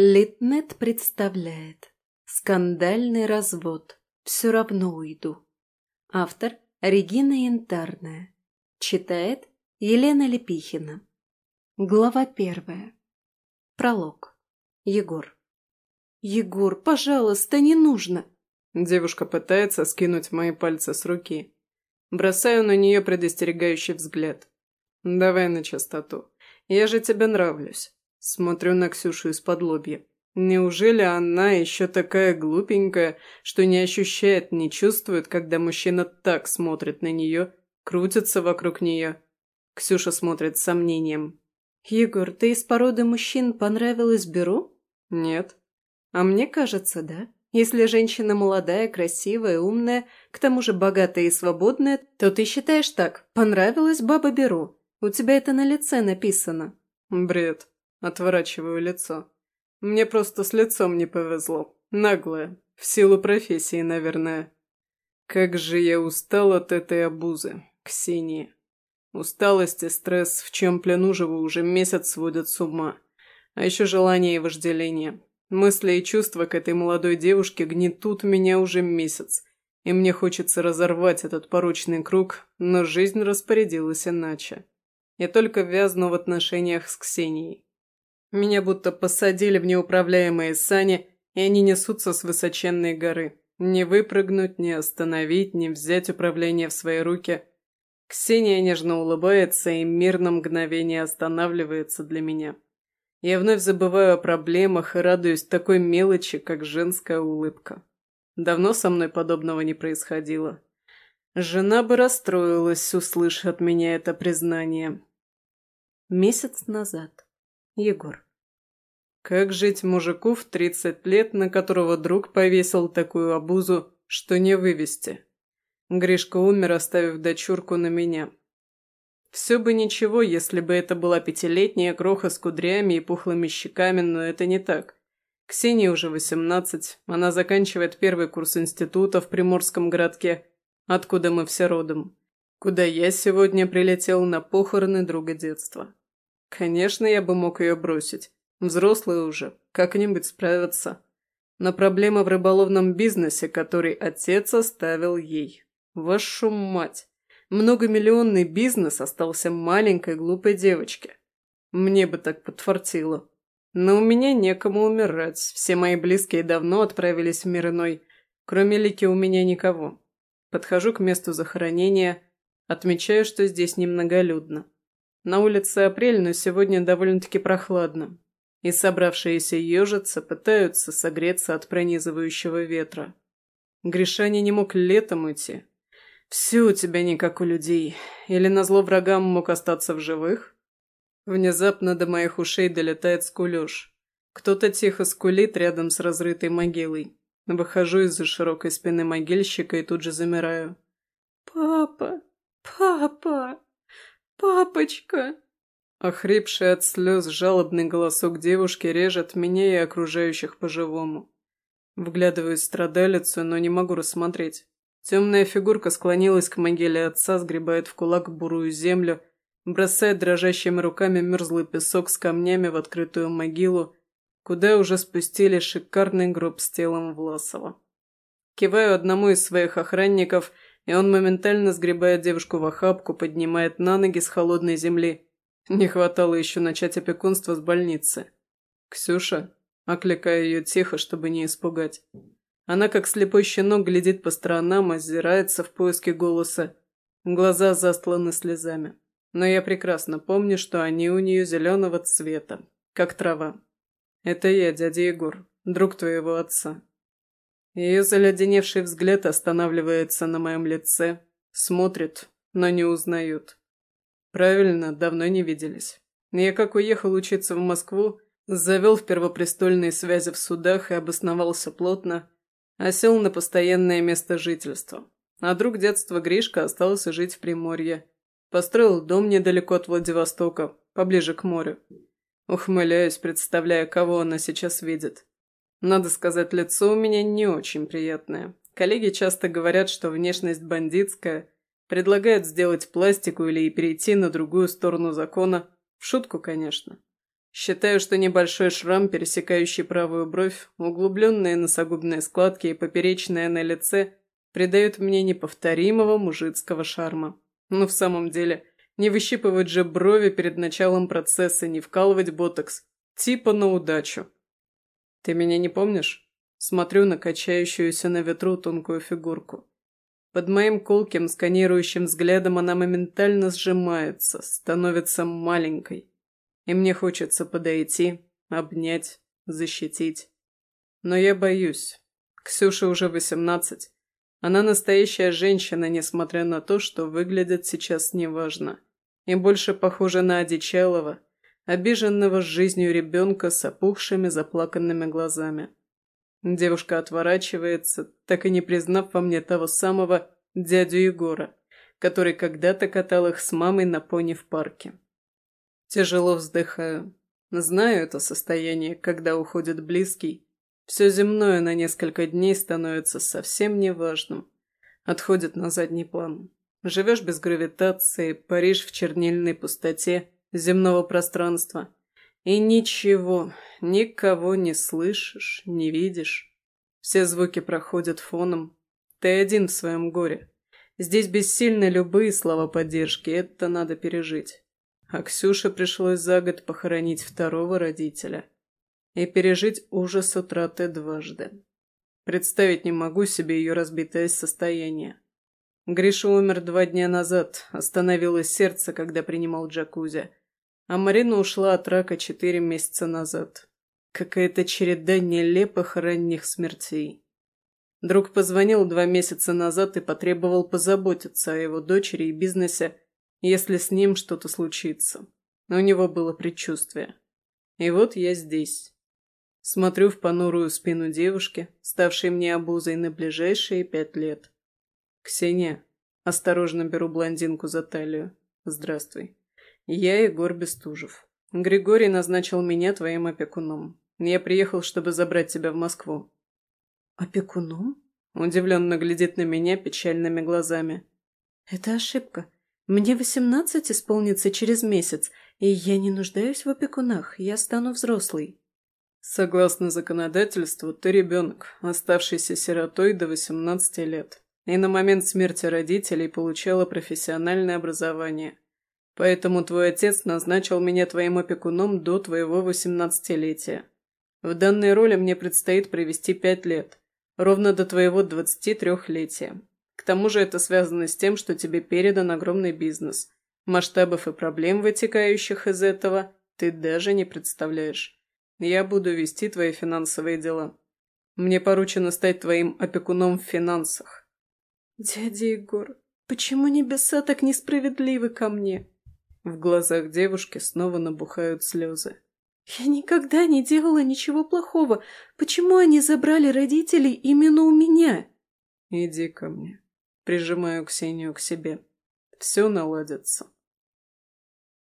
Литнет представляет «Скандальный развод. Все равно уйду». Автор Регина Янтарная. Читает Елена Лепихина. Глава первая. Пролог. Егор. «Егор, пожалуйста, не нужно!» Девушка пытается скинуть мои пальцы с руки. Бросаю на нее предостерегающий взгляд. «Давай на чистоту. Я же тебе нравлюсь. Смотрю на Ксюшу из-под лобья. Неужели она еще такая глупенькая, что не ощущает, не чувствует, когда мужчина так смотрит на нее, крутится вокруг нее? Ксюша смотрит с сомнением. «Егор, ты из породы мужчин понравилась Беру?» «Нет». «А мне кажется, да. Если женщина молодая, красивая, умная, к тому же богатая и свободная, то ты считаешь так, понравилась баба Беру. У тебя это на лице написано». «Бред. Отворачиваю лицо. Мне просто с лицом не повезло. Наглая. В силу профессии, наверное. Как же я устал от этой обузы, Ксении. Усталость и стресс, в чем плену живу, уже месяц сводят с ума. А еще желание и вожделение. Мысли и чувства к этой молодой девушке гнетут меня уже месяц. И мне хочется разорвать этот порочный круг, но жизнь распорядилась иначе. Я только вязну в отношениях с Ксенией. Меня будто посадили в неуправляемые сани, и они несутся с высоченной горы. Не выпрыгнуть, не остановить, не взять управление в свои руки. Ксения нежно улыбается и мир на мгновение останавливается для меня. Я вновь забываю о проблемах и радуюсь такой мелочи, как женская улыбка. Давно со мной подобного не происходило. Жена бы расстроилась, услышав от меня это признание. Месяц назад. Егор. Как жить мужику в 30 лет, на которого друг повесил такую обузу, что не вывести? Гришка умер, оставив дочурку на меня. Все бы ничего, если бы это была пятилетняя кроха с кудрями и пухлыми щеками, но это не так. Ксении уже 18, она заканчивает первый курс института в Приморском городке, откуда мы все родом, куда я сегодня прилетел на похороны друга детства. Конечно, я бы мог ее бросить. Взрослые уже, как-нибудь справятся. Но проблема в рыболовном бизнесе, который отец оставил ей. Вашу мать! Многомиллионный бизнес остался маленькой глупой девочке. Мне бы так подфартило. Но у меня некому умирать. Все мои близкие давно отправились в мир иной. Кроме Лики у меня никого. Подхожу к месту захоронения, отмечаю, что здесь немноголюдно. На улице апрель, но сегодня довольно-таки прохладно. И собравшиеся ежица пытаются согреться от пронизывающего ветра. Гришаня не мог летом идти. Все у тебя не как у людей. Или назло врагам мог остаться в живых? Внезапно до моих ушей долетает скулеж. Кто-то тихо скулит рядом с разрытой могилой. Выхожу из-за широкой спины могильщика и тут же замираю. «Папа! Папа!» «Папочка!» Охрипший от слез жалобный голосок девушки режет меня и окружающих по-живому. Вглядываюсь в страдалицу, но не могу рассмотреть. Темная фигурка склонилась к могиле отца, сгребает в кулак бурую землю, бросает дрожащими руками мерзлый песок с камнями в открытую могилу, куда уже спустили шикарный гроб с телом Власова. Киваю одному из своих охранников – и он моментально сгребает девушку в охапку, поднимает на ноги с холодной земли. Не хватало еще начать опекунство с больницы. «Ксюша?» – окликая ее тихо, чтобы не испугать. Она, как слепой щенок, глядит по сторонам, озирается в поиске голоса. Глаза застланы слезами. Но я прекрасно помню, что они у нее зеленого цвета, как трава. Это я, дядя Егор, друг твоего отца. Ее заледеневший взгляд останавливается на моем лице, смотрит, но не узнают. Правильно, давно не виделись. Я как уехал учиться в Москву, завел в первопрестольные связи в судах и обосновался плотно, а сел на постоянное место жительства. А друг детства Гришка остался жить в Приморье. Построил дом недалеко от Владивостока, поближе к морю. Ухмыляюсь, представляя, кого она сейчас видит. Надо сказать, лицо у меня не очень приятное. Коллеги часто говорят, что внешность бандитская, предлагают сделать пластику или перейти на другую сторону закона. В шутку, конечно. Считаю, что небольшой шрам, пересекающий правую бровь, углубленные носогубные складки и поперечная на лице придают мне неповторимого мужицкого шарма. Но в самом деле, не выщипывать же брови перед началом процесса, не вкалывать ботокс. Типа на удачу. Ты меня не помнишь? Смотрю на качающуюся на ветру тонкую фигурку. Под моим колким сканирующим взглядом она моментально сжимается, становится маленькой и мне хочется подойти, обнять, защитить. Но я боюсь. Ксюше уже восемнадцать. Она настоящая женщина, несмотря на то, что выглядит сейчас неважно. И больше похожа на одичалого, обиженного жизнью ребенка с опухшими заплаканными глазами. Девушка отворачивается, так и не признав во мне того самого дядю Егора, который когда-то катал их с мамой на пони в парке. Тяжело вздыхаю. Знаю это состояние, когда уходит близкий. Все земное на несколько дней становится совсем неважным. Отходит на задний план. Живешь без гравитации, паришь в чернильной пустоте земного пространства. И ничего, никого не слышишь, не видишь. Все звуки проходят фоном. Ты один в своем горе. Здесь бессильны любые слова поддержки, это надо пережить. А Ксюше пришлось за год похоронить второго родителя и пережить ужас утраты дважды. Представить не могу себе ее разбитое состояние. Гриша умер два дня назад, остановилось сердце, когда принимал джакузи, а Марина ушла от рака четыре месяца назад. Какая-то череда нелепых ранних смертей. Друг позвонил два месяца назад и потребовал позаботиться о его дочери и бизнесе, если с ним что-то случится. Но у него было предчувствие. И вот я здесь. Смотрю в понурую спину девушки, ставшей мне обузой на ближайшие пять лет. «Ксения», осторожно беру блондинку за талию. «Здравствуй. Я Егор Бестужев. Григорий назначил меня твоим опекуном. Я приехал, чтобы забрать тебя в Москву». «Опекуном?» Удивленно глядит на меня печальными глазами. «Это ошибка. Мне восемнадцать исполнится через месяц, и я не нуждаюсь в опекунах, я стану взрослой. Согласно законодательству, ты ребенок, оставшийся сиротой до 18 лет, и на момент смерти родителей получала профессиональное образование. Поэтому твой отец назначил меня твоим опекуном до твоего восемнадцатилетия. В данной роли мне предстоит провести пять лет, ровно до твоего двадцати трехлетия. К тому же это связано с тем, что тебе передан огромный бизнес. Масштабов и проблем, вытекающих из этого, ты даже не представляешь. Я буду вести твои финансовые дела. Мне поручено стать твоим опекуном в финансах. Дядя Егор, почему небеса так несправедливы ко мне? В глазах девушки снова набухают слезы. Я никогда не делала ничего плохого. Почему они забрали родителей именно у меня? Иди ко мне. Прижимаю Ксению к себе. Все наладится.